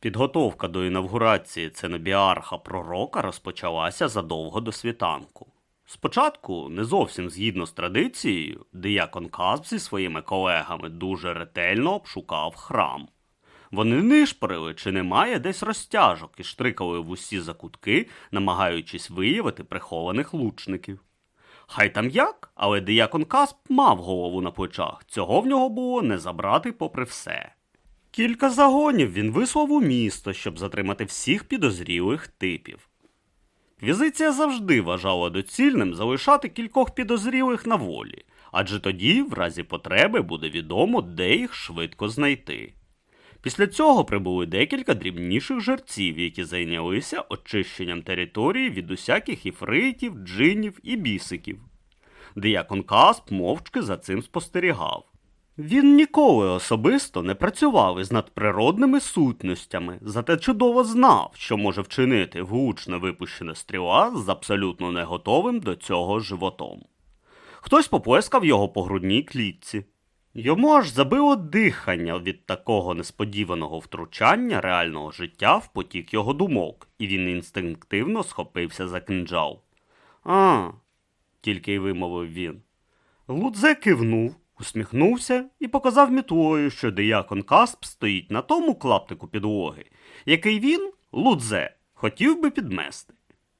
Підготовка до інавгурації ценобіарха пророка розпочалася задовго до світанку. Спочатку, не зовсім згідно з традицією, диякон Касп зі своїми колегами дуже ретельно обшукав храм. Вони нишпорили, чи немає десь розтяжок і штрикали в усі закутки, намагаючись виявити прихованих лучників. Хай там як, але диякон Касп мав голову на плечах, цього в нього було не забрати попри все. Кілька загонів він вислав у місто, щоб затримати всіх підозрілих типів. Квізиція завжди вважала доцільним залишати кількох підозрілих на волі, адже тоді, в разі потреби, буде відомо, де їх швидко знайти. Після цього прибули декілька дрібніших жерців, які зайнялися очищенням території від усяких іфритів, джинів і бісиків. Диякон Касп мовчки за цим спостерігав. Він ніколи особисто не працював із надприродними сутностями, зате чудово знав, що може вчинити влучно випущена стріла з абсолютно не готовим до цього животом. Хтось поплескав його по грудній клітці. Йому аж забило дихання від такого несподіваного втручання реального життя в потік його думок, і він інстинктивно схопився за кинджал. А, тільки й вимовив він. Лудзе кивнув, усміхнувся і показав мітлою, що диякон Касп стоїть на тому клаптику підлоги, який він, Лудзе, хотів би підмести.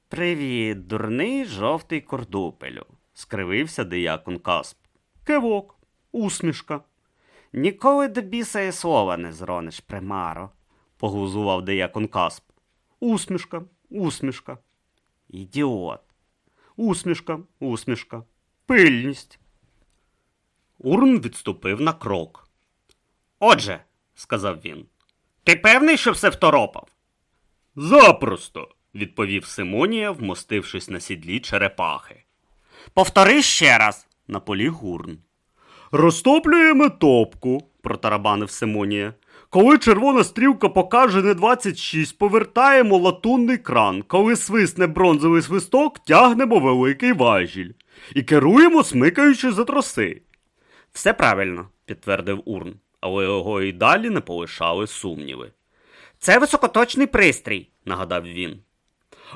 Привіт, дурний жовтий кордупелю, скривився диякон Касп. Кивок, усмішка. Ніколи до біса і слова не зрониш, примаро, поглузував диякон Касп. Усмішка, усмішка. Ідіот. Усмішка, усмішка. Пильність. Урн відступив на крок. Отже, сказав він, ти певний, що все второпав? Запросто, відповів Симонія, вмостившись на сідлі черепахи. Повтори ще раз, наполіг Гурн. Розтоплюємо топку, протарабанив Симонія. Коли червона стрілка покаже не 26, повертаємо латунний кран. Коли свисне бронзовий свисток, тягнемо великий важіль. І керуємо, смикаючи за троси. Все правильно, підтвердив Урн, але його і далі не полишали сумніви. Це високоточний пристрій, нагадав він.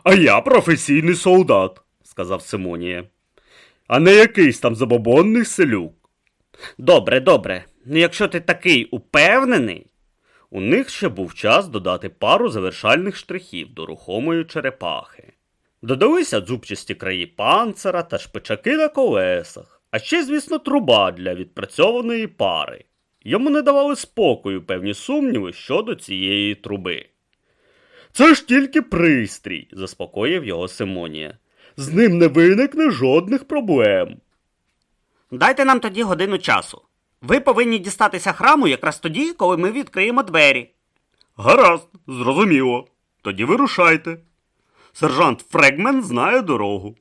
А я професійний солдат, сказав Симонія. А не якийсь там забобонний селюк. Добре, добре. Ну якщо ти такий упевнений. У них ще був час додати пару завершальних штрихів до рухомої черепахи. Додалися дзубчасті краї панцера та шпичаки на колесах, а ще, звісно, труба для відпрацьованої пари. Йому не давали спокою певні сумніви щодо цієї труби. Це ж тільки пристрій, заспокоїв його Симонія. З ним не виникне жодних проблем. Дайте нам тоді годину часу. Ви повинні дістатися храму якраз тоді, коли ми відкриємо двері. Гаразд, зрозуміло. Тоді вирушайте. Сержант Фрегмен знає дорогу.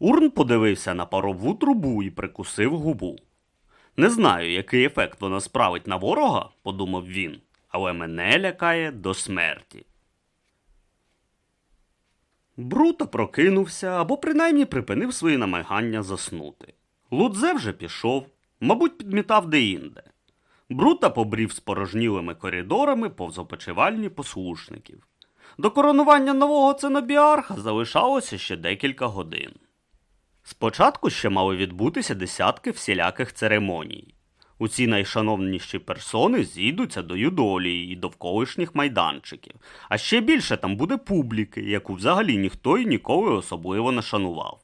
Урн подивився на парову трубу і прикусив губу. Не знаю, який ефект вона справить на ворога, подумав він, але мене лякає до смерті. Брута прокинувся або принаймні припинив свої намагання заснути. Лудзе вже пішов, мабуть, підмітав деінде. Брута побрів спорожнілими коридорами повз опочивальні послушників. До коронування нового ценобіарха залишалося ще декілька годин. Спочатку ще мали відбутися десятки всіляких церемоній. У ці найшановніші персони зійдуться до юдолії і довколишніх майданчиків, а ще більше там буде публіки, яку взагалі ніхто і ніколи особливо не шанував.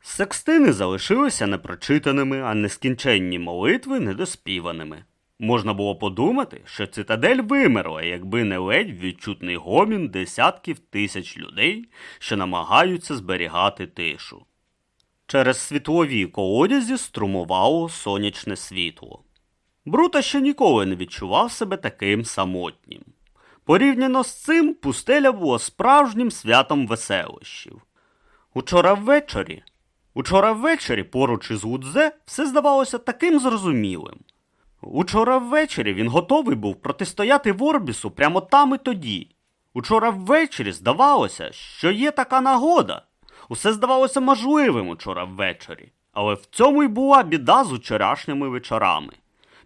Секстини залишилися непрочитаними, а нескінченні молитви недоспіваними. Можна було подумати, що цитадель вимерла, якби не ледь відчутний гомін десятків тисяч людей, що намагаються зберігати тишу. Через світлові колодязі струмувало сонячне світло. Брута ще ніколи не відчував себе таким самотнім. Порівняно з цим пустеля була справжнім святом веселощів. Учора ввечері, учора ввечері поруч із Лудзе все здавалося таким зрозумілим. Учора ввечері він готовий був протистояти Ворбісу прямо там і тоді. Учора ввечері здавалося, що є така нагода. Усе здавалося можливим учора ввечері, але в цьому й була біда з учорашніми вечорами.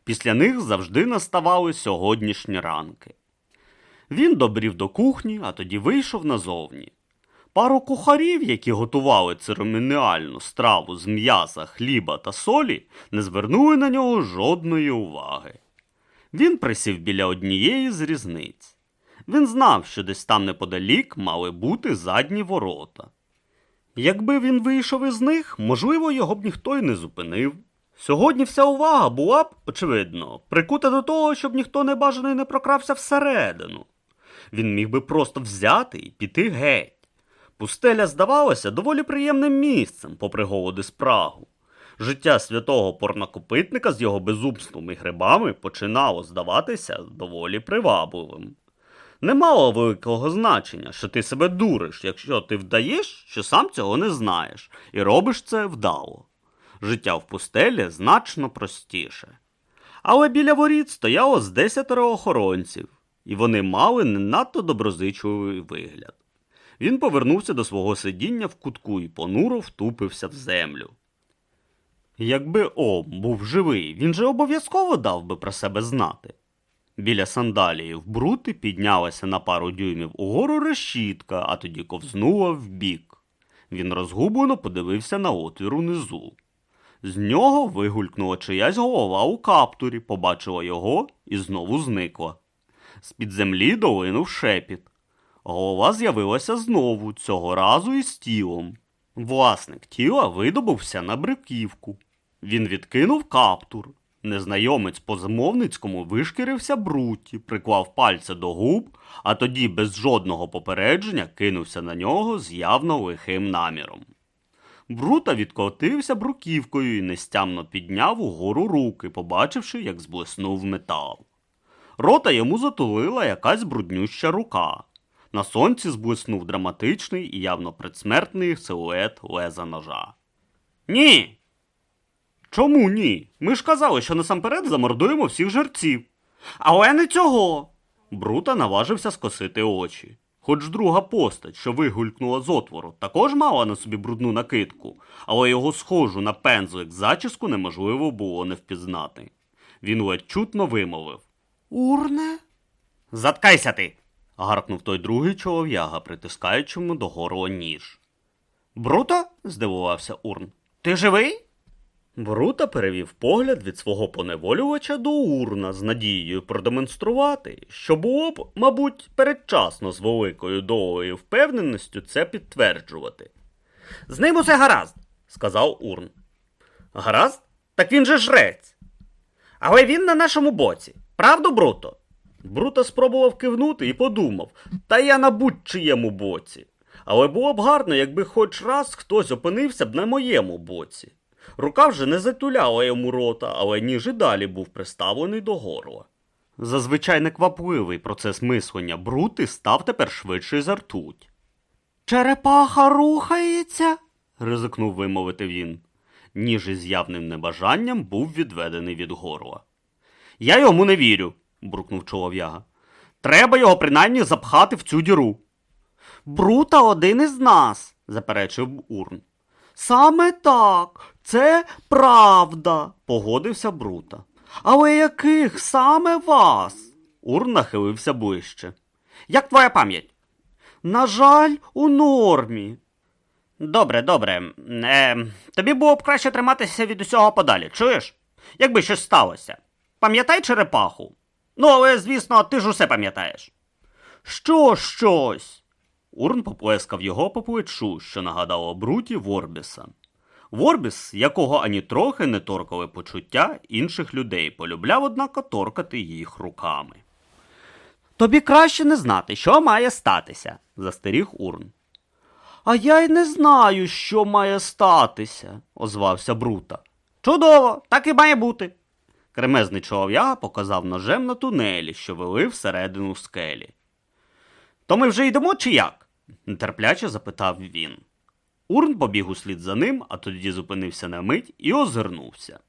Після них завжди наставали сьогоднішні ранки. Він добрів до кухні, а тоді вийшов назовні. Пару кухарів, які готували церемоніальну страву з м'яса, хліба та солі, не звернули на нього жодної уваги. Він присів біля однієї з різниць. Він знав, що десь там неподалік мали бути задні ворота. Якби він вийшов із них, можливо, його б ніхто й не зупинив. Сьогодні вся увага була б, очевидно, прикута до того, щоб ніхто небажаний не прокрався всередину. Він міг би просто взяти і піти геть. Пустеля здавалася доволі приємним місцем, попри голоди спрагу. Життя святого порнокопитника з його безумством і грибами починало здаватися доволі привабливим. Не мало великого значення, що ти себе дуриш, якщо ти вдаєш, що сам цього не знаєш, і робиш це вдало. Життя в пустелі значно простіше. Але біля воріт стояло з десятеро охоронців, і вони мали не надто доброзичливий вигляд. Він повернувся до свого сидіння в кутку і понуро втупився в землю. Якби Ом був живий, він же обов'язково дав би про себе знати. Біля сандалії брути піднялася на пару дюймів угору решітка, а тоді ковзнула вбік. Він розгублено подивився на отвір унизу. З нього вигулькнула чиясь голова у каптурі, побачила його і знову зникла. З-під землі долинув шепіт. Голова з'явилася знову, цього разу із тілом. Власник тіла видобувся на бриківку. Він відкинув каптур. Незнайомець по замовницькому вишкірився бруті, приклав пальця до губ, а тоді без жодного попередження кинувся на нього з явно лихим наміром. Брута відкотився бруківкою і нестямно підняв угору руки, побачивши, як зблиснув метал. Рота йому затулила якась бруднюща рука. На сонці зблиснув драматичний і явно предсмертний силует леза ножа. Ні. Чому ні? Ми ж казали, що насамперед замордуємо всіх жерців. Але не цього. Брута наважився скосити очі. Хоч друга постать, що вигулькнула з отвору, також мала на собі брудну накидку, але його схожу на пензлик зачіску неможливо було не впізнати. Він ледь чутно вимовив Урне? Заткайся ти. гаркнув той другий чолов'яга, притискаючому до горла ніж. Бруто? здивувався Урн. Ти живий? Брута перевів погляд від свого поневолювача до урна з надією продемонструвати, що було б, мабуть, передчасно з великою долею впевненістю це підтверджувати. З ним усе гаразд, сказав Урн. Гаразд? Так він же жрець. Але він на нашому боці. Правду, Бруто? Бруто спробував кивнути і подумав, та я на будь-чиєму боці. Але було б гарно, якби хоч раз хтось опинився б на моєму боці. Рука вже не затуляла йому рота, але ніж і далі був приставлений до горла. Зазвичай неквапливий процес мислення брути став тепер швидший за ртуть. Черепаха рухається, ризикнув вимовити він. Ніж із явним небажанням був відведений від горла. Я йому не вірю, буркнув чолов'яга. Треба його принаймні запхати в цю діру. Брута один із нас, заперечив Урн. Саме так, це правда, погодився Брута. Але яких саме вас? Урн нахилився ближче. Як твоя пам'ять? На жаль, у нормі. Добре, добре. Е, тобі було б краще триматися від усього подалі, чуєш? Якби щось сталося. Пам'ятай черепаху. Ну, але, звісно, ти ж усе пам'ятаєш. Що щось? Урн поплескав його по плечу, що нагадало Бруті Ворбіса. Ворбіс, якого ані трохи не торкали почуття інших людей, полюбляв, однако, торкати їх руками. Тобі краще не знати, що має статися, застеріг Урн. А я й не знаю, що має статися, озвався Брута. Чудово, так і має бути. Кремезний чолов'яга показав ножем на тунелі, що вели всередину скелі. То ми вже йдемо чи як? нетерпляче запитав він. Урн побіг услід за ним, а тоді зупинився на мить і озирнувся.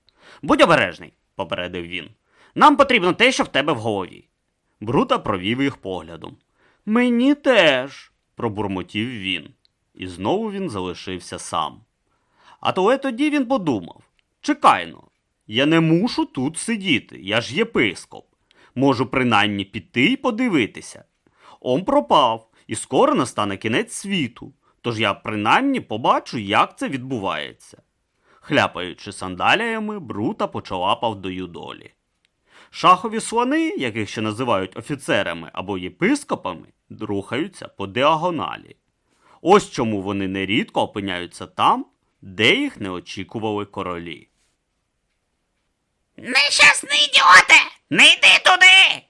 Будь обережний, попередив він. Нам потрібно те, що в тебе в голові. Брута провів їх поглядом. Мені теж, пробурмотів він, і знову він залишився сам. А то тоді він подумав чекайно, я не мушу тут сидіти, я ж єпископ. Можу принаймні піти і подивитися. Он пропав, і скоро настане кінець світу. Тож я принаймні побачу, як це відбувається. Хляпаючи сандаліями, Брута почалапав до юдолі. Шахові слони, яких ще називають офіцерами або єпископами, рухаються по діагоналі. Ось чому вони нерідко опиняються там, де їх не очікували королі. Нещасний ідіоте! Не йди туди!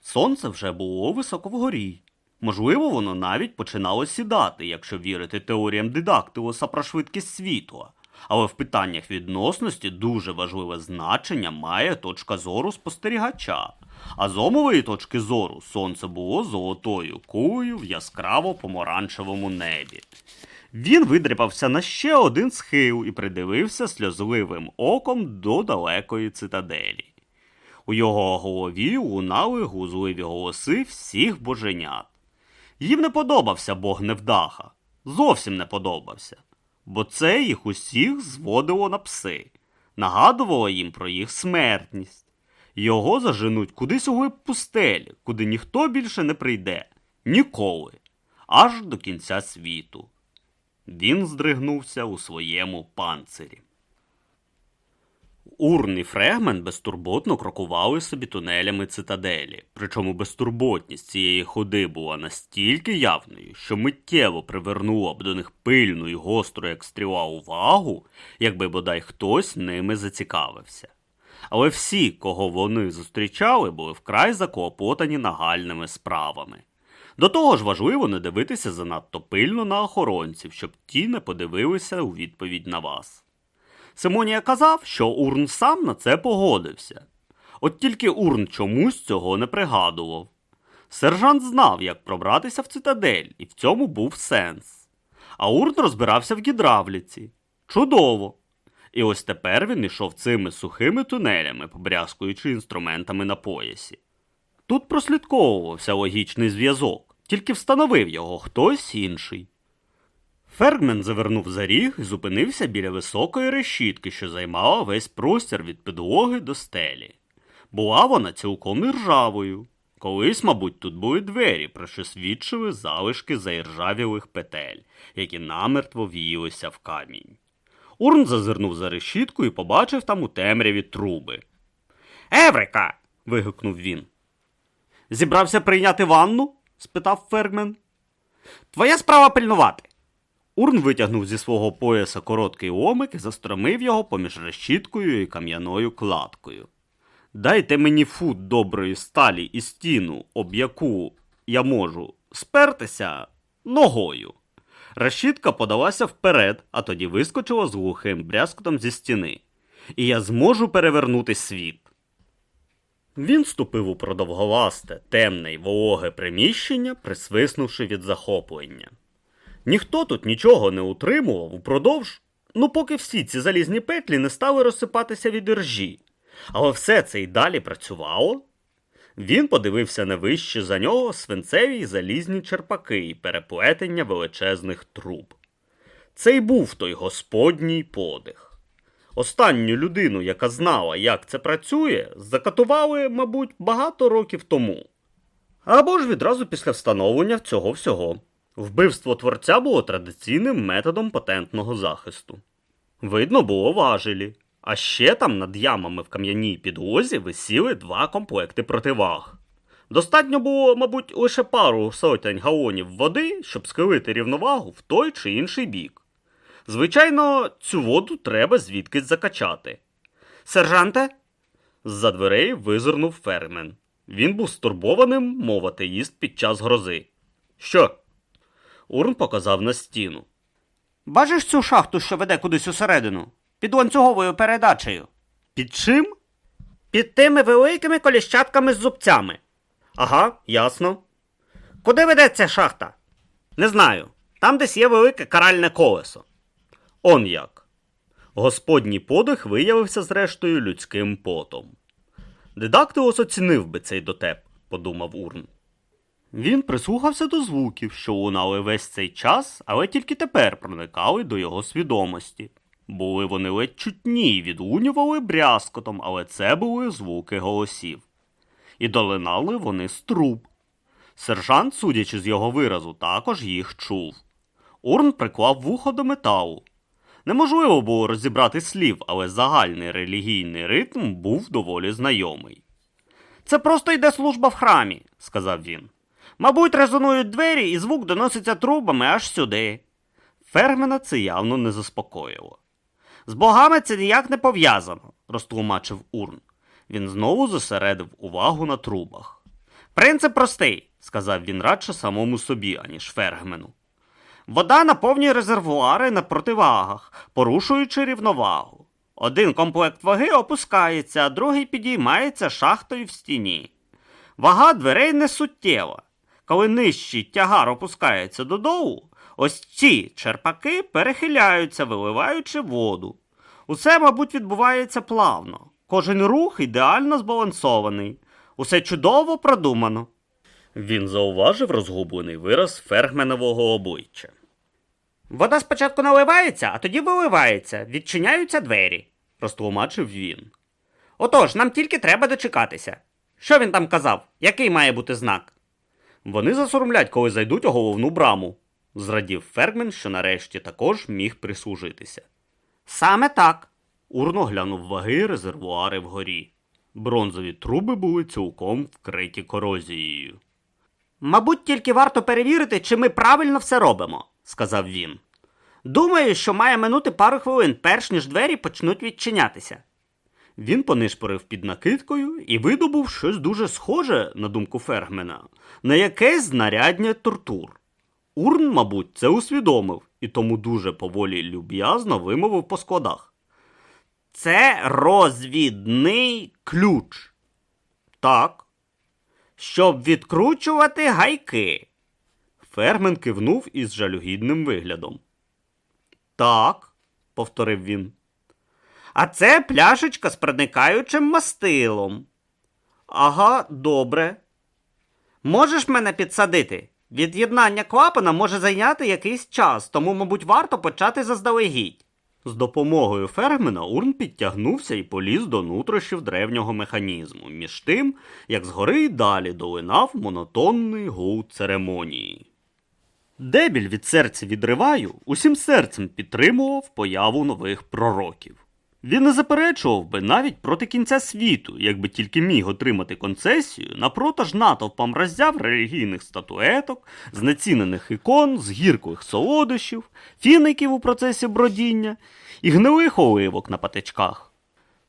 Сонце вже було високо вгорі. Можливо, воно навіть починало сідати, якщо вірити теоріям дидактилоса про швидкість світла. Але в питаннях відносності дуже важливе значення має точка зору спостерігача. А з омової точки зору сонце було золотою кулею в яскраво помаранчевому небі. Він видряпався на ще один схил і придивився сльозливим оком до далекої цитаделі. У його голові лунали гузливі голоси всіх боженят. Їм не подобався Бог Невдаха, зовсім не подобався, бо це їх усіх зводило на пси, нагадувало їм про їх смертність. Його заженуть кудись у глиб пустелі, куди ніхто більше не прийде, ніколи, аж до кінця світу. Він здригнувся у своєму панцирі. Урн і Фрегмен безтурботно крокували собі тунелями цитаделі, причому безтурботність цієї ходи була настільки явною, що миттєво привернула б до них пильну і гостру, як стріла увагу, якби бодай хтось ними зацікавився. Але всі, кого вони зустрічали, були вкрай заклопотані нагальними справами. До того ж важливо не дивитися занадто пильно на охоронців, щоб ті не подивилися у відповідь на вас. Симонія казав, що Урн сам на це погодився. От тільки Урн чомусь цього не пригадував. Сержант знав, як пробратися в цитадель, і в цьому був сенс. А Урн розбирався в гідравліці. Чудово! І ось тепер він йшов цими сухими тунелями, побрязкуючи інструментами на поясі. Тут прослідковувався логічний зв'язок, тільки встановив його хтось інший. Фергмен завернув за ріг і зупинився біля високої решітки, що займала весь простір від підлоги до стелі. Була вона цілком іржавою. Колись, мабуть, тут були двері, про що свідчили залишки заіржавілих петель, які намертво в'їлися в камінь. Урн зазирнув за решітку і побачив там у темряві труби. Еврика. вигукнув він. Зібрався прийняти ванну? спитав Фергмен. Твоя справа пильнувати. Урн витягнув зі свого пояса короткий омик і застромив його поміж решіткою і кам'яною кладкою. Дайте мені фут доброї сталі і стіну, об яку я можу спертися ногою. Решітка подалася вперед, а тоді вискочила з глухим брязкотом зі стіни. І я зможу перевернути світ. Він ступив у продовголасте, темне й вологе приміщення, присвиснувши від захоплення. Ніхто тут нічого не утримував упродовж, ну поки всі ці залізні петлі не стали розсипатися від іржі. Але все це й далі працювало. Він подивився на вище за нього свинцеві й залізні черпаки і переплетення величезних труб. Це й був той господній подих. Останню людину, яка знала, як це працює, закатували, мабуть, багато років тому. Або ж відразу після встановлення цього всього. Вбивство творця було традиційним методом патентного захисту. Видно було важелі, а ще там над ямами в кам'яній підлозі висіли два комплекти противаг. Достатньо було, мабуть, лише пару сотень галонів води, щоб схилити рівновагу в той чи інший бік. Звичайно, цю воду треба звідкись закачати. Сержанте? З-за дверей визирнув фермен. Він був стурбованим, мов атеїст під час грози. Що? Урн показав на стіну. Бачиш цю шахту, що веде кудись усередину? Під ланцюговою передачею. Під чим? Під тими великими коліщатками з зубцями. Ага, ясно. Куди веде ця шахта? Не знаю. Там десь є велике каральне колесо. Он як. Господній подих виявився зрештою людським потом. Дидактилос оцінив би цей дотеп, подумав Урн. Він прислухався до звуків, що лунали весь цей час, але тільки тепер проникали до його свідомості. Були вони ледь чутні і відлунювали брязкотом, але це були звуки голосів. І долинали вони з труб. Сержант, судячи з його виразу, також їх чув. Урн приклав вухо до металу. Неможливо було розібрати слів, але загальний релігійний ритм був доволі знайомий. Це просто йде служба в храмі, сказав він. Мабуть, резонують двері, і звук доноситься трубами аж сюди. Фергмена це явно не заспокоїло. З богами це ніяк не пов'язано, розтлумачив Урн. Він знову зосередив увагу на трубах. Принцип простий, сказав він радше самому собі, аніж Фергмену. Вода наповнює резервуари на противагах, порушуючи рівновагу. Один комплект ваги опускається, а другий підіймається шахтою в стіні. Вага дверей не суттєва. Коли нижчий тягар опускається додолу, ось ці черпаки перехиляються, виливаючи воду. Усе, мабуть, відбувається плавно. Кожен рух ідеально збалансований. Усе чудово продумано. Він зауважив розгублений вираз фергменового обличчя. Вода спочатку наливається, а тоді виливається, відчиняються двері, розтлумачив він. Отож, нам тільки треба дочекатися. Що він там казав? Який має бути знак? Вони засоромлять, коли зайдуть у головну браму, зрадів Фергмен, що нарешті також міг прислужитися. Саме так. Урно глянув ваги резервуари вгорі. Бронзові труби були цілком вкриті корозією. Мабуть, тільки варто перевірити, чи ми правильно все робимо, сказав він. Думаю, що має минути пару хвилин, перш ніж двері почнуть відчинятися. Він понишпорив під накидкою і видобув щось дуже схоже, на думку Фергмена, на якесь знарядня тортур. Урн, мабуть, це усвідомив і тому дуже поволі люб'язно вимовив по складах. Це розвідний ключ. Так. Щоб відкручувати гайки. Фермен кивнув із жалюгідним виглядом. Так, повторив він. А це пляшечка з проникаючим мастилом. Ага, добре. Можеш мене підсадити? Від'єднання клапана може зайняти якийсь час, тому, мабуть, варто почати заздалегідь. З допомогою фермена Урн підтягнувся і поліз до нутрощів древнього механізму, між тим, як згори й далі долинав монотонний гул церемонії. Дебіль від серця відриваю усім серцем підтримував появу нових пророків. Він не заперечував би навіть проти кінця світу, якби тільки міг отримати концесію на продаж натовпам роззяв релігійних статуеток, знецінених ікон, з гірких солодощів, фіників у процесі бродіння і гнилих оливок на патичках.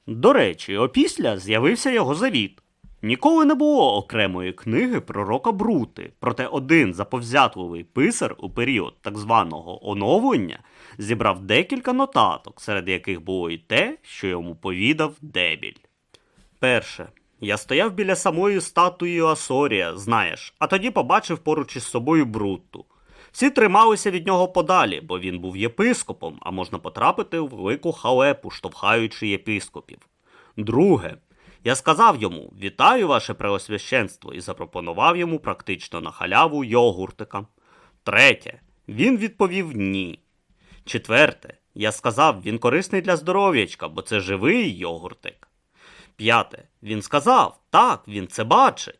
До речі, опісля з'явився його завіт. Ніколи не було окремої книги пророка Брути, проте один заповзятливий писар у період так званого оновлення зібрав декілька нотаток, серед яких було і те, що йому повідав дебіль. Перше. Я стояв біля самої статуї Асорія, знаєш, а тоді побачив поруч із собою Брутту. Всі трималися від нього подалі, бо він був єпископом, а можна потрапити в велику халепу, штовхаючи єпископів. Друге. Я сказав йому Вітаю, ваше преосвященство, і запропонував йому практично на халяву йогуртика. Третє. Він відповів ні. Четверте. Я сказав, він корисний для здоров'ячка, бо це живий йогуртик. П'яте. Він сказав, так, він це бачить.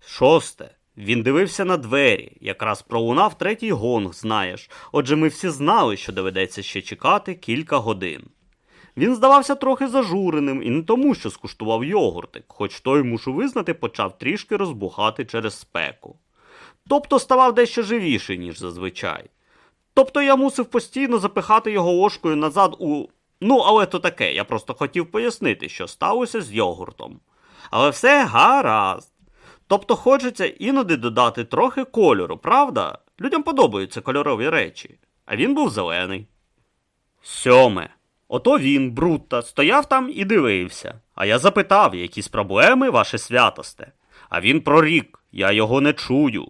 Шосте. Він дивився на двері, якраз пролунав третій гонг, знаєш. Отже, ми всі знали, що доведеться ще чекати кілька годин. Він здавався трохи зажуреним і не тому, що скуштував йогуртик, хоч той, мушу визнати, почав трішки розбухати через спеку. Тобто ставав дещо живіший, ніж зазвичай. Тобто я мусив постійно запихати його ложкою назад у. Ну, але то таке, я просто хотів пояснити, що сталося з йогуртом. Але все гаразд. Тобто хочеться іноді додати трохи кольору, правда? Людям подобаються кольорові речі, а він був зелений. Сьоме. Ото він, Брутта, стояв там і дивився. А я запитав, якісь проблеми, ваше святосте. А він прорік, я його не чую.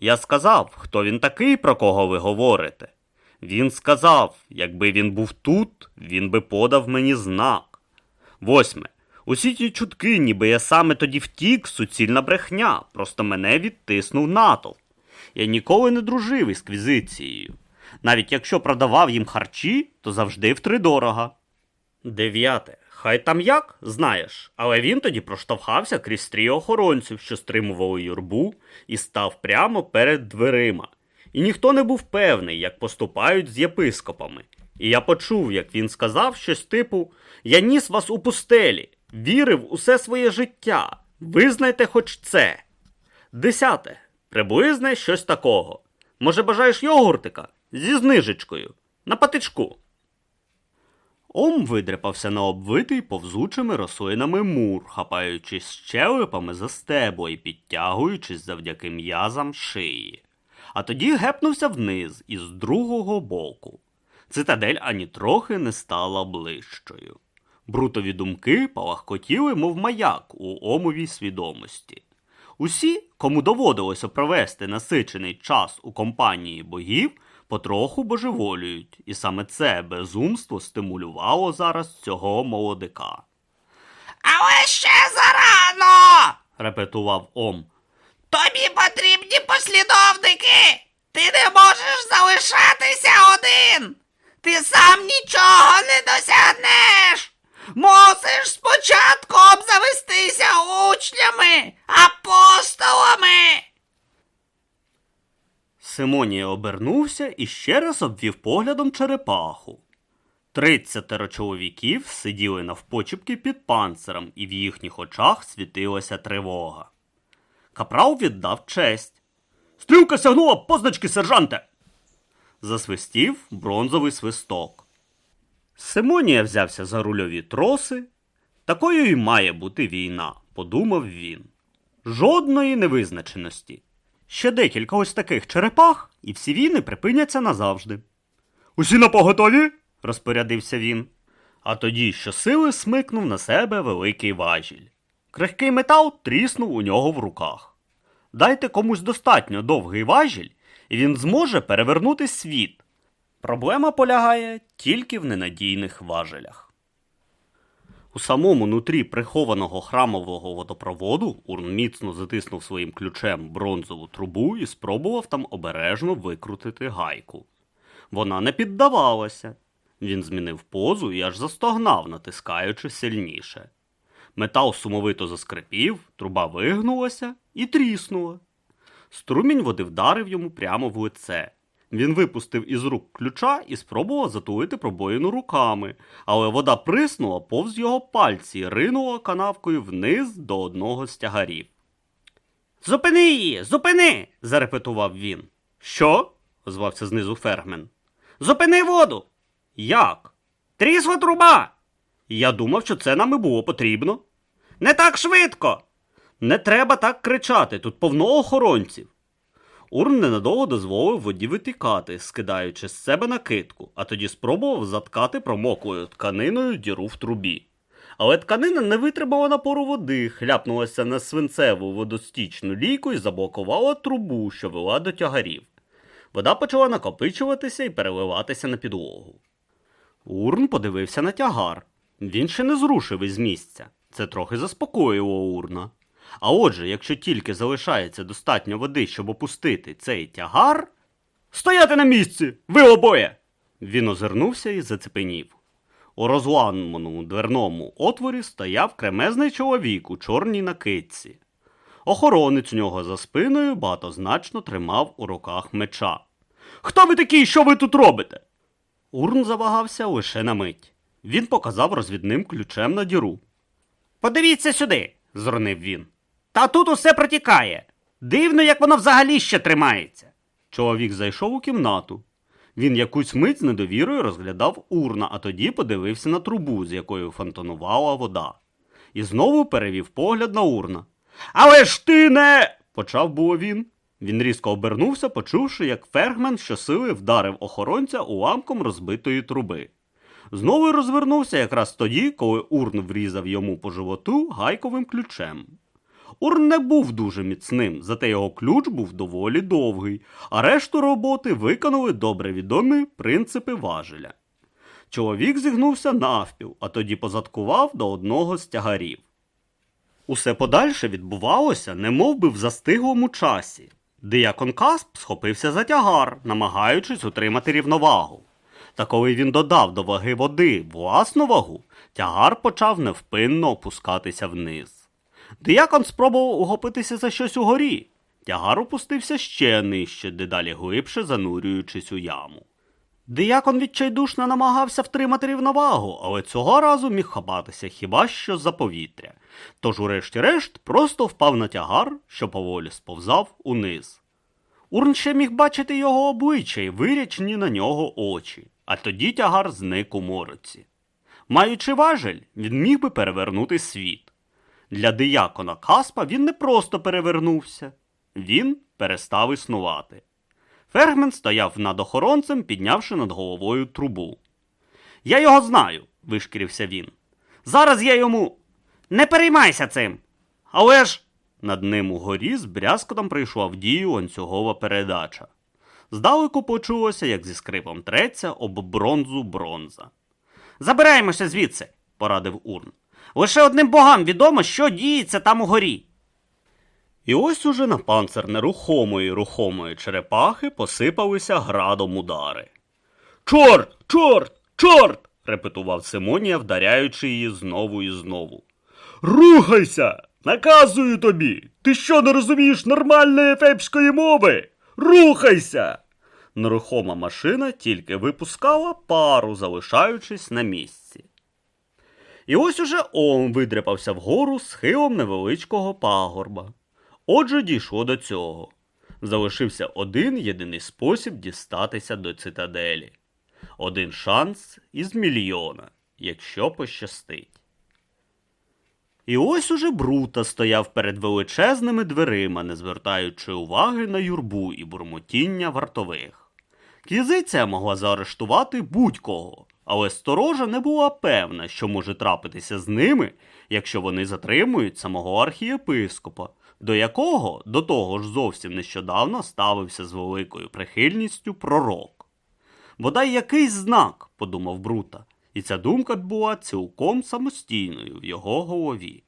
Я сказав, хто він такий, про кого ви говорите. Він сказав, якби він був тут, він би подав мені знак. Восьме. Усі ті чутки, ніби я саме тоді втік, суцільна брехня, просто мене відтиснув натовп. Я ніколи не дружив із квізицією. Навіть якщо продавав їм харчі, то завжди втридорога. Дев'яте. Хай там як, знаєш, але він тоді проштовхався крізь трій охоронців, що стримували юрбу, і став прямо перед дверима. І ніхто не був певний, як поступають з єпископами. І я почув, як він сказав щось типу: Я ніс вас у пустелі, вірив усе своє життя. Визнайте хоч це. Десяте. Приблизне щось такого. Може, бажаєш йогуртика? Зі знижечкою. На патичку. Ом видряпався на обвитий повзучими рослинами мур, хапаючись щелепами за стебло і підтягуючись завдяки м'язам шиї. А тоді гепнувся вниз із другого боку. Цитадель ані трохи не стала ближчою. Брутові думки палахкотіли, мов маяк у омовій свідомості. Усі, кому доводилося провести насичений час у компанії богів, потроху божеволюють, і саме це безумство стимулювало зараз цього молодика. Але ще зарано! Репетував Ом. Тобі потрібні послідовники! Ти не можеш залишатися один! Ти сам нічого не досягнеш! Мусиш спочатку обзавестися учнями, апостолами! Симонія обернувся і ще раз обвів поглядом черепаху. Тридцятеро чоловіків сиділи навпочіпки під панцирем, і в їхніх очах світилася тривога. Капрал віддав честь. Стрілка сягнула позначки, сержанте. Засвистів бронзовий свисток. Симонія взявся за рульові троси. Такою і має бути війна, подумав він. Жодної невизначеності. Ще декілька ось таких черепах, і всі війни припиняться назавжди. Усі на поготові? розпорядився він. А тоді щосили смикнув на себе великий важіль. Крихкий метал тріснув у нього в руках. Дайте комусь достатньо довгий важіль, і він зможе перевернути світ. Проблема полягає тільки в ненадійних важелях. У самому нутрі прихованого храмового водопроводу Урн міцно затиснув своїм ключем бронзову трубу і спробував там обережно викрутити гайку. Вона не піддавалася. Він змінив позу і аж застогнав, натискаючи сильніше. Метал сумовито заскрипів, труба вигнулася і тріснула. Струмінь води вдарив йому прямо в лице. Він випустив із рук ключа і спробував затулити пробоїну руками, але вода приснула повз його пальці ринула канавкою вниз до одного з тягарів. Зупини її, зупини. зарепетував він. Що? озвався знизу фермен. Зупини воду. Як? Трісла труба. Я думав, що це нам і було потрібно. Не так швидко. Не треба так кричати, тут повно охоронців. Урн ненадовго дозволив воді витікати, скидаючи з себе накидку, а тоді спробував заткати промоклою тканиною діру в трубі. Але тканина не витримала напору води, хляпнулася на свинцеву водостічну лійку і заблокувала трубу, що вела до тягарів. Вода почала накопичуватися і переливатися на підлогу. Урн подивився на тягар. Він ще не зрушив із місця. Це трохи заспокоїло Урна. А отже, якщо тільки залишається достатньо води, щоб опустити цей тягар. Стояти на місці! Ви обоє! Він озирнувся і зацепенів. У розламаному дверному отворі стояв кремезний чоловік у чорній накидці. Охоронець у нього за спиною багатозначно тримав у руках меча. Хто ви такий, що ви тут робите? Урн завагався лише на мить. Він показав розвідним ключем на діру. Подивіться сюди, зронив він. Та тут усе протікає. Дивно, як воно взагалі ще тримається. Чоловік зайшов у кімнату. Він якусь мить з недовірою розглядав урна, а тоді подивився на трубу, з якою фонтанувала вода. І знову перевів погляд на урна. Але ж ти не. почав було він. Він різко обернувся, почувши, як фергмен щосили вдарив охоронця уламком розбитої труби. Знову розвернувся якраз тоді, коли урн врізав йому по животу гайковим ключем. Урн не був дуже міцним, зате його ключ був доволі довгий, а решту роботи виконали добре відомі принципи важеля. Чоловік зігнувся навпіл, а тоді позадкував до одного з тягарів. Усе подальше відбувалося, немов би в застиглому часі. Диякон Касп схопився за тягар, намагаючись утримати рівновагу. Та коли він додав до ваги води власну вагу, Тягар почав невпинно опускатися вниз. Диякон спробував ухопитися за щось угорі. Тягар опустився ще нижче, дедалі глибше занурюючись у яму. Диякон відчайдушно намагався втримати рівновагу, але цього разу міг хапатися хіба що за повітря. Тож, урешті-решт, просто впав на тягар, що поволі сповзав униз. Урн ще міг бачити його обличчя і вирячені на нього очі, а тоді тягар зник у мороці. Маючи важель, він міг би перевернути світ. Для диякона Каспа він не просто перевернувся, він перестав існувати. Фергмен стояв над охоронцем, піднявши над головою трубу. Я його знаю, вишкірився він. Зараз я йому. Не переймайся цим. Але ж. Над ним угорі з брязкотом прийшла в дію ланцюгова передача. Здалеку почулося, як зі скрипом треться об бронзу бронза. Забираємося звідси, порадив Урн. Лише одним богам відомо, що діється там угорі. І ось уже на панцир нерухомої рухомої черепахи посипалися градом удари. Чорт, чорт, чорт. репетував Симонія, вдаряючи її знову і знову. Рухайся! Наказую тобі! Ти що не розумієш нормальної ефепської мови? Рухайся! Нерухома машина тільки випускала пару, залишаючись на місці. І ось уже Ом видряпався вгору схилом невеличкого пагорба. Отже, дійшло до цього. Залишився один єдиний спосіб дістатися до цитаделі. Один шанс із мільйона, якщо пощастить. І ось уже Брута стояв перед величезними дверима, не звертаючи уваги на юрбу і бурмотіння вартових. Квізиція могла заарештувати будь-кого, але сторожа не була певна, що може трапитися з ними, якщо вони затримують самого архієпископа, до якого до того ж зовсім нещодавно ставився з великою прихильністю пророк. Бодай якийсь знак, подумав Брута, і ця думка була цілком самостійною в його голові.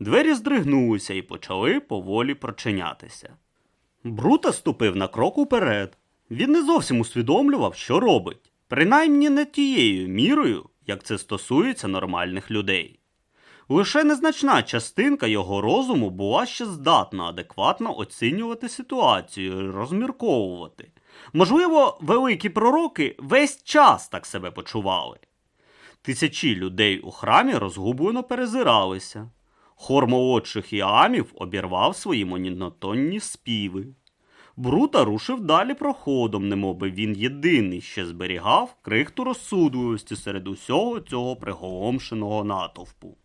Двері здригнулися і почали поволі прочинятися. Брута ступив на крок уперед. Він не зовсім усвідомлював, що робить, принаймні не тією мірою, як це стосується нормальних людей. Лише незначна частинка його розуму була ще здатна адекватно оцінювати ситуацію розмірковувати. Можливо, великі пророки весь час так себе почували. Тисячі людей у храмі розгублено перезиралися. Хор молодших іамів обірвав свої монотонні співи. Брута рушив далі проходом, немоби він єдиний ще зберігав крихту розсудливості серед усього цього приголомшеного натовпу.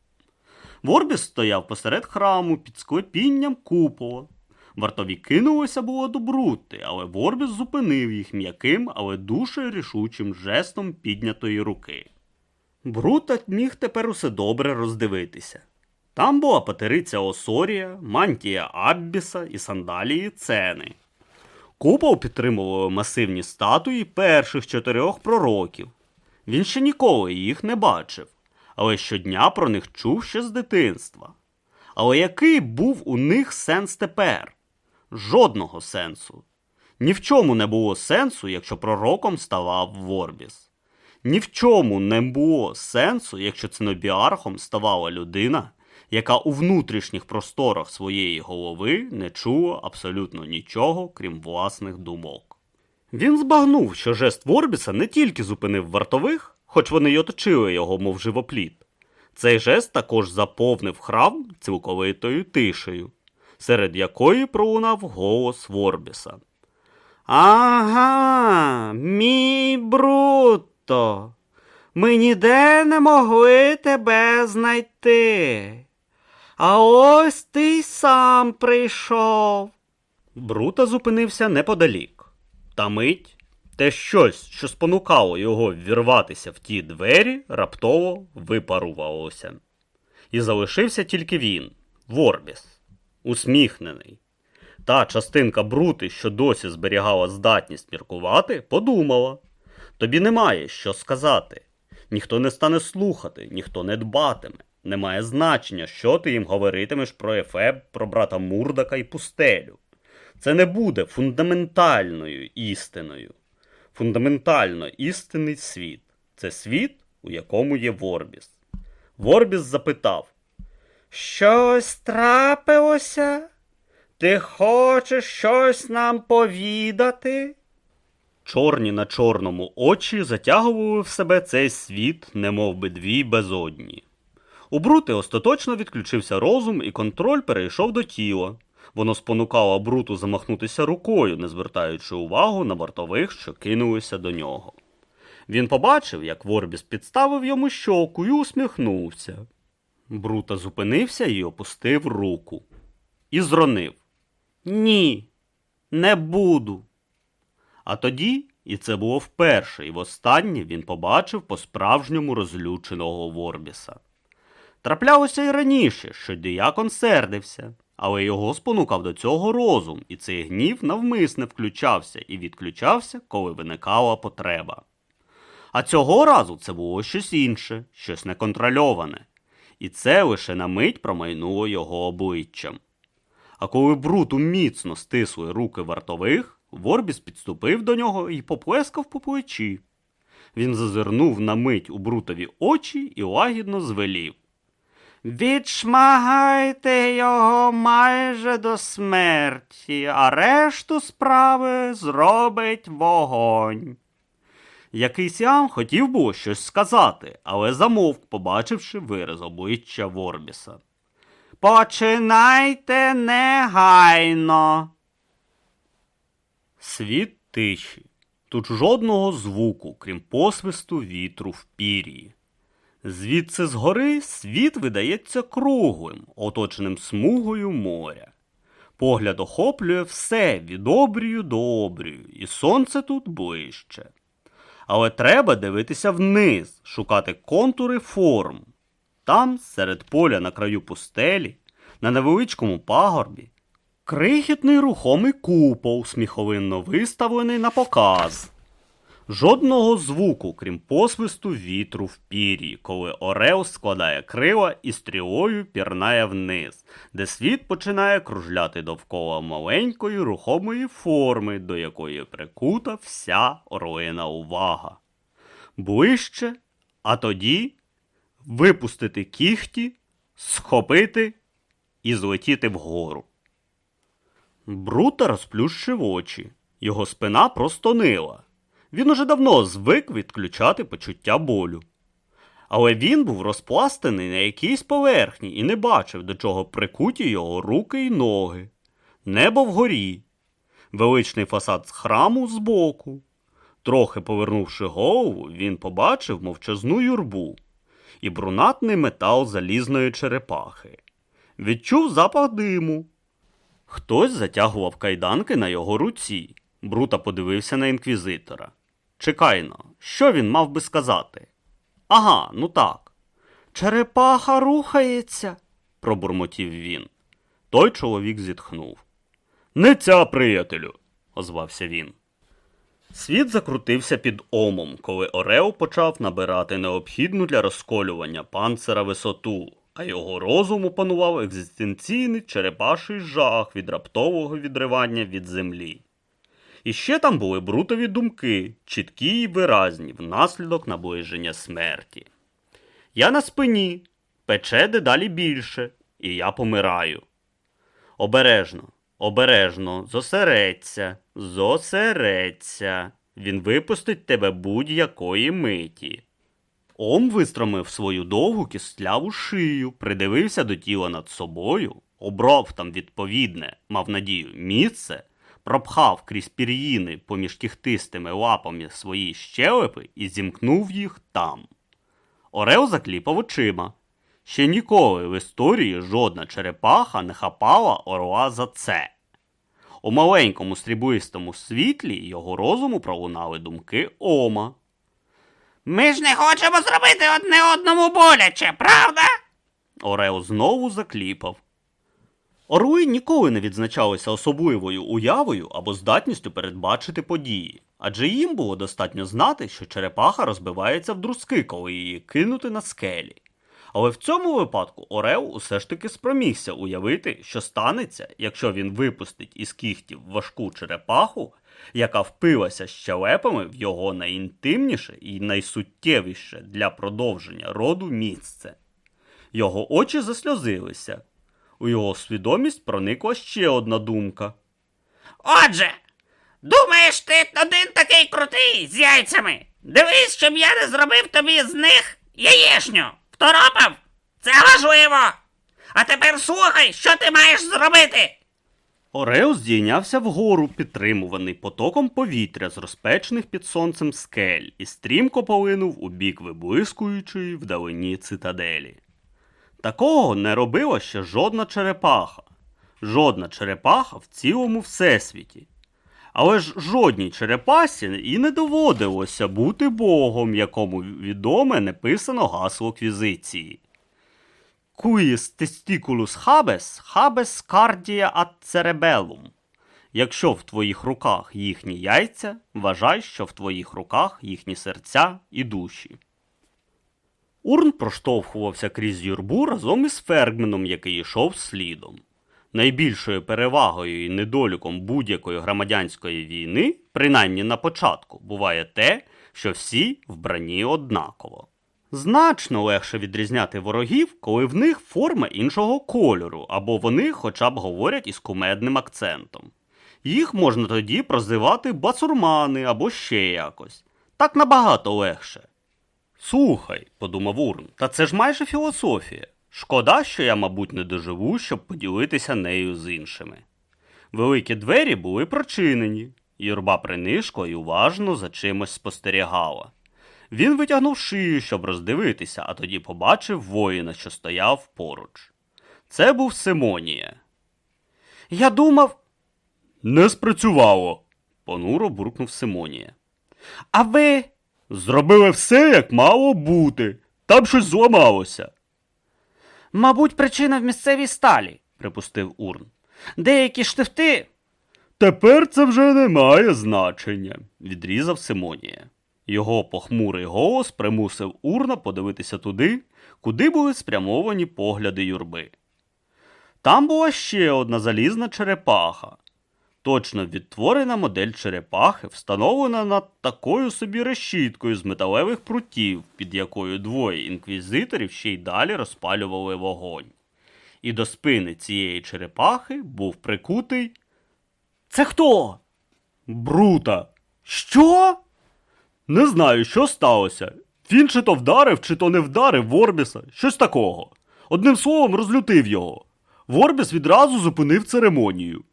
Ворбіс стояв посеред храму під склепінням купола. Вартові кинулися було до Брути, але Ворбіс зупинив їх м'яким, але дуже рішучим жестом піднятої руки. Брута міг тепер усе добре роздивитися. Там була патериця Осорія, мантія Аббіса і сандалії Цени. Купол підтримували масивні статуї перших чотирьох пророків. Він ще ніколи їх не бачив, але щодня про них чув ще з дитинства. Але який був у них сенс тепер? Жодного сенсу. Ні в чому не було сенсу, якщо пророком ставав Ворбіс. Ні в чому не було сенсу, якщо цинобіархом ставала людина, яка у внутрішніх просторах своєї голови не чула абсолютно нічого, крім власних думок. Він збагнув, що жест Ворбіса не тільки зупинив вартових, хоч вони й оточили його, мов живопліт. Цей жест також заповнив храм цілковитою тишею, серед якої пролунав голос Ворбіса. Ага, мій Бруто, ми ніде не могли тебе знайти. А ось ти й сам прийшов. Брута зупинився неподалік. Та мить те щось, що спонукало його ввірватися в ті двері, раптово випарувалося. І залишився тільки він, Ворбіс, усміхнений. Та частинка брути, що досі зберігала здатність міркувати, подумала тобі немає що сказати. Ніхто не стане слухати, ніхто не дбатиме. Немає значення, що ти їм говоритимеш про Ефеб, про брата Мурдака і пустелю. Це не буде фундаментальною істиною. Фундаментально істинний світ це світ, у якому є Ворбіс. Ворбіс запитав. Щось трапилося? Ти хочеш щось нам повідати? Чорні на чорному очі затягували в себе цей світ, немов би дві безодні. У Брути остаточно відключився розум, і контроль перейшов до тіла. Воно спонукало Бруту замахнутися рукою, не звертаючи увагу на вартових, що кинулися до нього. Він побачив, як Ворбіс підставив йому щоку і усміхнувся. Брута зупинився і опустив руку. І зронив Ні, не буду. А тоді, і це було вперше і востаннє, він побачив по-справжньому розлюченого Ворбіса. Траплялося й раніше, що діякон сердився, але його спонукав до цього розум, і цей гнів навмисне включався і відключався, коли виникала потреба. А цього разу це було щось інше, щось неконтрольоване, і це лише на мить промайнуло його обличчям. А коли Бруту міцно стисли руки вартових, Ворбіс підступив до нього і поплескав по плечі. Він зазирнув на мить у Брутові очі і лагідно звелів. Відшмагайте його майже до смерті, а решту справи зробить вогонь. Якийсь Іам хотів було щось сказати, але замовк, побачивши вираз обличчя Ворбіса. Починайте негайно. Світ тиші. Тут жодного звуку, крім посвисту вітру в пір'ї. Звідси згори світ видається круглим, оточеним смугою моря. Погляд охоплює все від обрію до обрію, і сонце тут ближче. Але треба дивитися вниз, шукати контури форм. Там, серед поля на краю пустелі, на невеличкому пагорбі, крихітний рухомий купол, сміховинно виставлений на показ. Жодного звуку, крім посвисту вітру в пір'ї, коли Орел складає крила і стрілою пірнає вниз, де світ починає кружляти довкола маленької рухомої форми, до якої прикута вся орлина увага. Ближче, а тоді випустити кіхті, схопити і злетіти вгору. Брута розплющив очі. Його спина простонила. Він уже давно звик відключати почуття болю. Але він був розпластаний на якійсь поверхні і не бачив, до чого прикуті його руки й ноги. Небо вгорі, величний фасад з храму збоку. Трохи повернувши голову, він побачив мовчазну юрбу і брунатний метал залізної черепахи. Відчув запах диму. Хтось затягував кайданки на його руці. Брута подивився на інквізитора. Чекайно, що він мав би сказати? Ага, ну так. Черепаха рухається, пробурмотів він. Той чоловік зітхнув. Не ця, приятелю, озвався він. Світ закрутився під омом, коли Орел почав набирати необхідну для розколювання панцира висоту, а його розум опанував екзистенційний черепаший жах від раптового відривання від землі. І ще там були брутові думки, чіткі й виразні, внаслідок наближення смерті. Я на спині, пече дедалі більше, і я помираю. Обережно, обережно, зосереться, зосереться. Він випустить тебе будь-якої миті. Ом вистромив свою довгу кістляву шию, придивився до тіла над собою, обрав там відповідне, мав надію, місце, пропхав крізь пір'їни поміж кіхтистими лапами свої щелепи і зімкнув їх там. Орел закліпав очима. Ще ніколи в історії жодна черепаха не хапала орла за це. У маленькому стрібистому світлі його розуму пролунали думки Ома. Ми ж не хочемо зробити одне одному боляче, правда? Орел знову закліпав. Орли ніколи не відзначалися особливою уявою або здатністю передбачити події, адже їм було достатньо знати, що черепаха розбивається в друзки, коли її кинути на скелі. Але в цьому випадку Орел усе ж таки спромігся уявити, що станеться, якщо він випустить із кіхтів важку черепаху, яка впилася щелепами в його найінтимніше і найсуттєвіше для продовження роду місце. Його очі засльозилися. У його свідомість проникла ще одна думка. Отже, думаєш, ти один такий крутий з яйцями? Дивись, щоб я не зробив тобі з них яєшню. Второпав? Це важливо. А тепер слухай, що ти маєш зробити. Ореус здійнявся вгору, підтримуваний потоком повітря з розпечених під сонцем скель, і стрімко полинув у бік виблискуючої вдалині цитаделі. Такого не робила ще жодна черепаха, жодна черепаха в цілому всесвіті. Але ж жодній черепасі і не доводилося бути богом, якому відоме неписано гасло квізиції. Quis testiculus habes, habes cardia ad cerebellum. Якщо в твоїх руках їхні яйця, вважай, що в твоїх руках їхні серця і душі. Урн проштовхувався крізь юрбу разом із Фергменом, який йшов слідом. Найбільшою перевагою і недоліком будь-якої громадянської війни, принаймні на початку, буває те, що всі вбрані однаково. Значно легше відрізняти ворогів, коли в них форма іншого кольору, або вони хоча б говорять із кумедним акцентом. Їх можна тоді прозивати басурмани або ще якось. Так набагато легше. Слухай, подумав Урн, та це ж майже філософія. Шкода, що я, мабуть, не доживу, щоб поділитися нею з іншими. Великі двері були прочинені, юрба принишкла і уважно за чимось спостерігала. Він витягнув шию, щоб роздивитися, а тоді побачив воїна, що стояв поруч. Це був Симонія. Я думав. Не спрацювало, понуро буркнув Симонія. А ви. Зробили все, як мало бути. Там щось зламалося. Мабуть, причина в місцевій сталі, припустив Урн. Деякі штифти. Тепер це вже не має значення, відрізав Симонія. Його похмурий голос примусив Урна подивитися туди, куди були спрямовані погляди юрби. Там була ще одна залізна черепаха. Точно відтворена модель черепахи, встановлена над такою собі решіткою з металевих прутів, під якою двоє інквізиторів ще й далі розпалювали вогонь. І до спини цієї черепахи був прикутий. Це хто? Брута. Що? Не знаю, що сталося. Він чи то вдарив, чи то не вдарив Ворбіса, щось такого. Одним словом, розлютив його. Ворбіс відразу зупинив церемонію.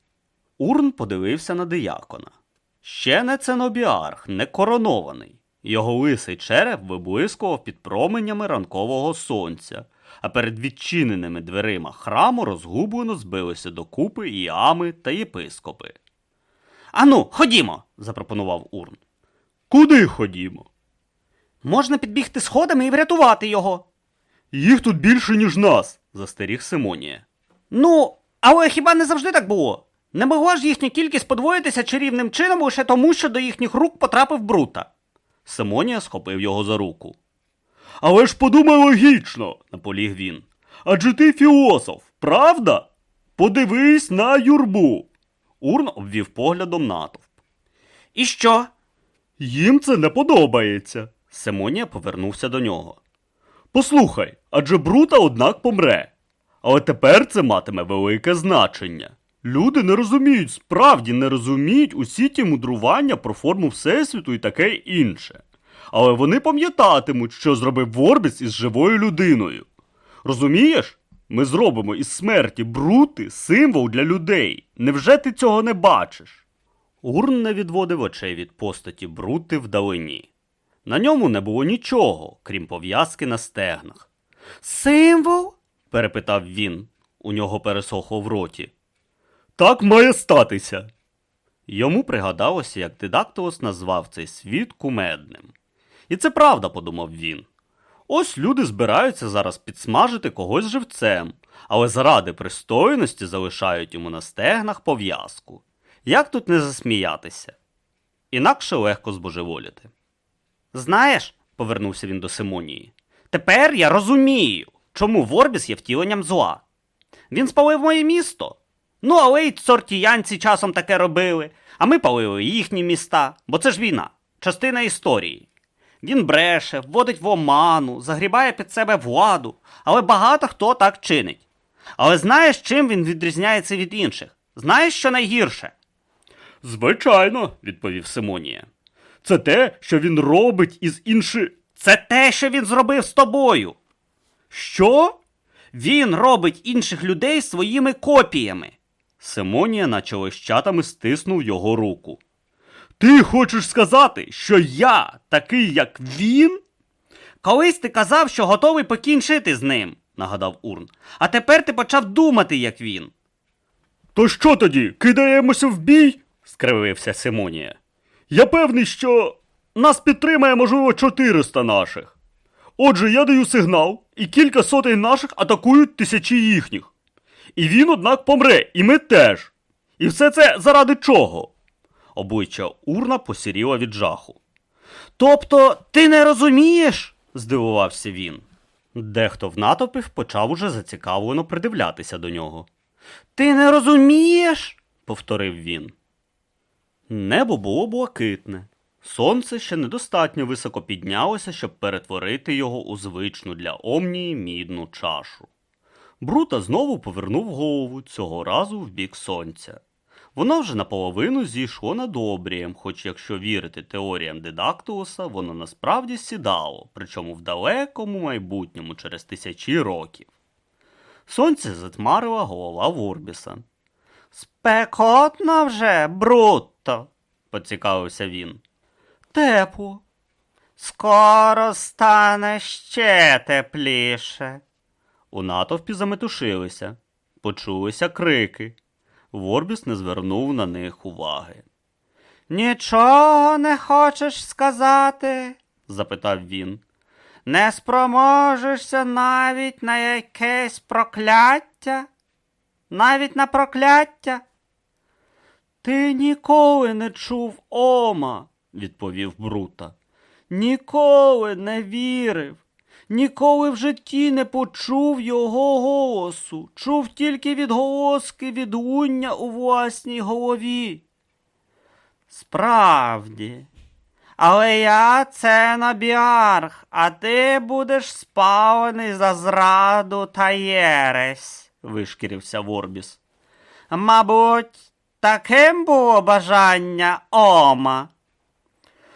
Урн подивився на диякона. Ще не ценобіарх, не коронований. Його лисий череп виблискував під променями ранкового сонця, а перед відчиненими дверима храму розгублено збилися докупи і ами та єпископи. Ану, ходімо, запропонував Урн. Куди ходімо? Можна підбігти сходами і врятувати його. Їх тут більше, ніж нас, застеріг Симонія. Ну, але хіба не завжди так було? Не могла ж їхня кількість подвоїтися чарівним чином лише тому, що до їхніх рук потрапив брута. Симонія схопив його за руку. Але ж подумай логічно, наполіг він. Адже ти філософ, правда? Подивись на юрбу. Урн обвів поглядом натовп. І що? Їм це не подобається. Симонія повернувся до нього. Послухай, адже Брута однак помре. Але тепер це матиме велике значення. Люди не розуміють, справді не розуміють усі ті мудрування про форму Всесвіту і таке інше. Але вони пам'ятатимуть, що зробив Ворбіс із живою людиною. Розумієш? Ми зробимо із смерті Брути символ для людей. Невже ти цього не бачиш? Урн не відводив очей від постаті Брути вдалині. На ньому не було нічого, крім пов'язки на стегнах. Символ? перепитав він. У нього пересохло в роті. Так має статися. Йому пригадалося, як Дидактилос назвав цей світ кумедним. І це правда, подумав він. Ось люди збираються зараз підсмажити когось живцем, але заради пристойності залишають йому на стегнах пов'язку. Як тут не засміятися? Інакше легко збожеволіти. Знаєш, повернувся він до Симонії, тепер я розумію, чому Ворбіс є втіленням зла. Він спалив моє місто. Ну, але й цортіянці часом таке робили, а ми палили їхні міста, бо це ж війна, частина історії. Він бреше, вводить в оману, загрібає під себе владу, але багато хто так чинить. Але знаєш, чим він відрізняється від інших? Знаєш, що найгірше? Звичайно, відповів Симонія. Це те, що він робить із інших. Це те, що він зробив з тобою. Що? Він робить інших людей своїми копіями. Симонія, наче лищатами, стиснув його руку. Ти хочеш сказати, що я такий, як він? Колись ти казав, що готовий покінчити з ним, нагадав Урн. А тепер ти почав думати, як він. То що тоді, кидаємося в бій? скривився Симонія. Я певний, що нас підтримає, можливо, 400 наших. Отже, я даю сигнал, і кілька сотень наших атакують тисячі їхніх. І він, однак, помре, і ми теж. І все це заради чого? Обличчя Урна посіріло від жаху. Тобто, ти не розумієш? здивувався він. Дехто в натовпі почав уже зацікавлено придивлятися до нього. Ти не розумієш? повторив він. Небо було блакитне. Сонце ще недостатньо високо піднялося, щоб перетворити його у звичну для Омнії мідну чашу. Брута знову повернув голову, цього разу в бік сонця. Воно вже наполовину зійшло над обрієм, хоч якщо вірити теоріям Дедактуса, воно насправді сідало, причому в далекому майбутньому через тисячі років. Сонце затьмарила голова Ворбіса. Спекотно вже, брутто, поцікавився він. Тепло. Скоро стане ще тепліше. У натовпі заметушилися, почулися крики. Ворбіс не звернув на них уваги. Нічого не хочеш сказати? запитав він. Не спроможешся навіть на якесь прокляття? Навіть на прокляття? Ти ніколи не чув Ома, відповів Брута. Ніколи не вірив, ніколи в житті не почув його голосу, чув тільки відголоски відлуння у власній голові. Справді, але я це набіарх, а ти будеш спалений за зраду та єресь, вишкірився Ворбіс. Мабуть, таким було бажання Ома.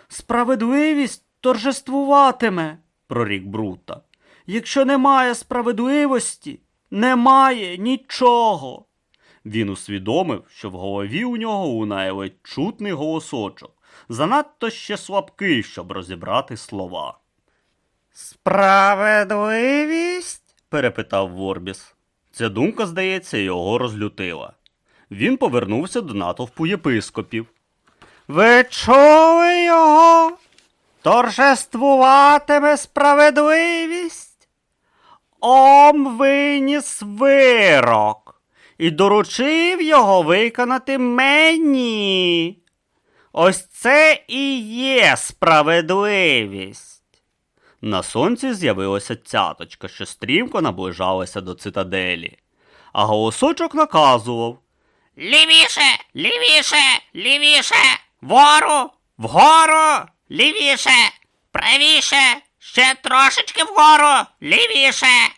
Справедливість торжествуватиме, прорік Брута. Якщо немає справедливості, немає нічого. Він усвідомив, що в голові у нього лунає ледь чутний голосочок, занадто ще слабкий, щоб розібрати слова. Справедливість? перепитав Ворбіс. Ця думка, здається, його розлютила. Він повернувся до натовпу єпископів. Ви чули його? Торжествуватиме справедливість? Ом виніс вирок і доручив його виконати мені. Ось це і є справедливість. На сонці з'явилася цяточка, що стрімко наближалася до цитаделі, а голосочок наказував Лівіше, лівіше, лівіше, вгору, вгору, лівіше, правіше, ще трошечки вгору, лівіше.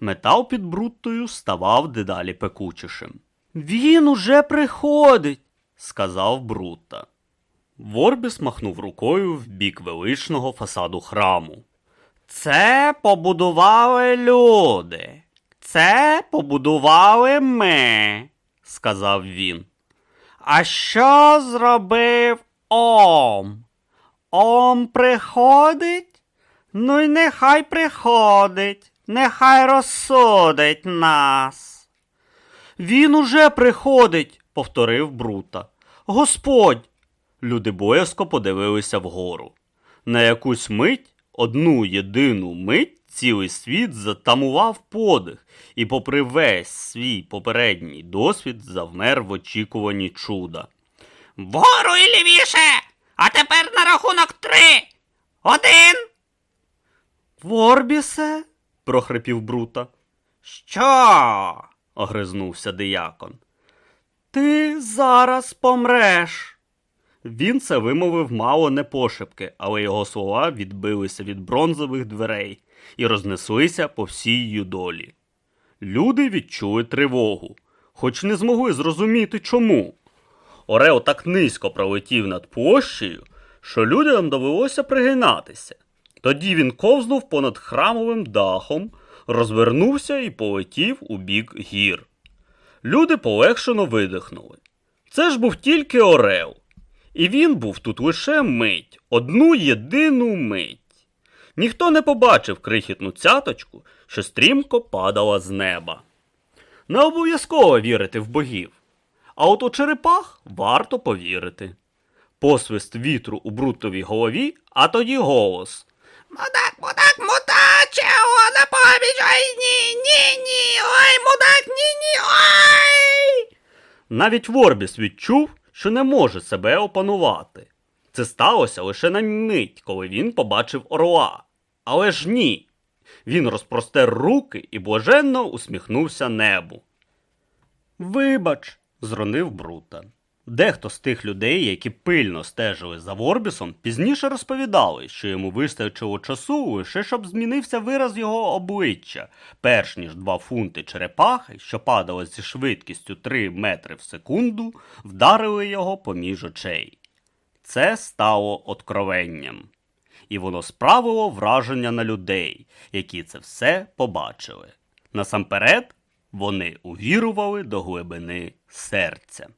Метал під бруттою ставав дедалі пекучішим. Він уже приходить, сказав Брутта. Ворбіс махнув рукою в бік величного фасаду храму. Це побудували люди. Це побудували ми, сказав він. А що зробив Ом? Ом приходить? Ну й нехай приходить, нехай розсудить нас. Він уже приходить, повторив Брута. Господь. Люди боязко подивилися вгору. На якусь мить, одну єдину мить, цілий світ затамував подих і, попри весь свій попередній досвід, завмер в очікуванні чуда. Вгору і лівіше. А тепер на рахунок три. Один. Ворбісе? прохрипів Брута. Що? огризнувся диякон. Ти зараз помреш. Він це вимовив мало не пошепки, але його слова відбилися від бронзових дверей і рознеслися по всій юдолі. Люди відчули тривогу, хоч не змогли зрозуміти чому. Орел так низько пролетів над площею, що людям довелося пригинатися. Тоді він ковзнув понад храмовим дахом, розвернувся і полетів у бік гір. Люди полегшено видихнули. Це ж був тільки Орел. І він був тут лише мить, одну єдину мить. Ніхто не побачив крихітну цяточку, що стрімко падала з неба. Не обов'язково вірити в богів. А от у черепах варто повірити. Посвист вітру у брутовій голові, а тоді голос. Мудак, мудак, мудаче, о, на поміч, ой, ні, ні, ні, ой, мудак, ні, ні, ой. Навіть Ворбіс відчув, що не може себе опанувати. Це сталося лише на мить, коли він побачив орла. Але ж ні. Він розпростер руки і блаженно усміхнувся небу. Вибач, зронив Брута. Дехто з тих людей, які пильно стежили за Ворбісом, пізніше розповідали, що йому вистачило часу лише щоб змінився вираз його обличчя, перш ніж два фунти черепахи, що падали зі швидкістю 3 метри в секунду, вдарили його поміж очей. Це стало откровенням. І воно справило враження на людей, які це все побачили. Насамперед, вони увірували до глибини серця.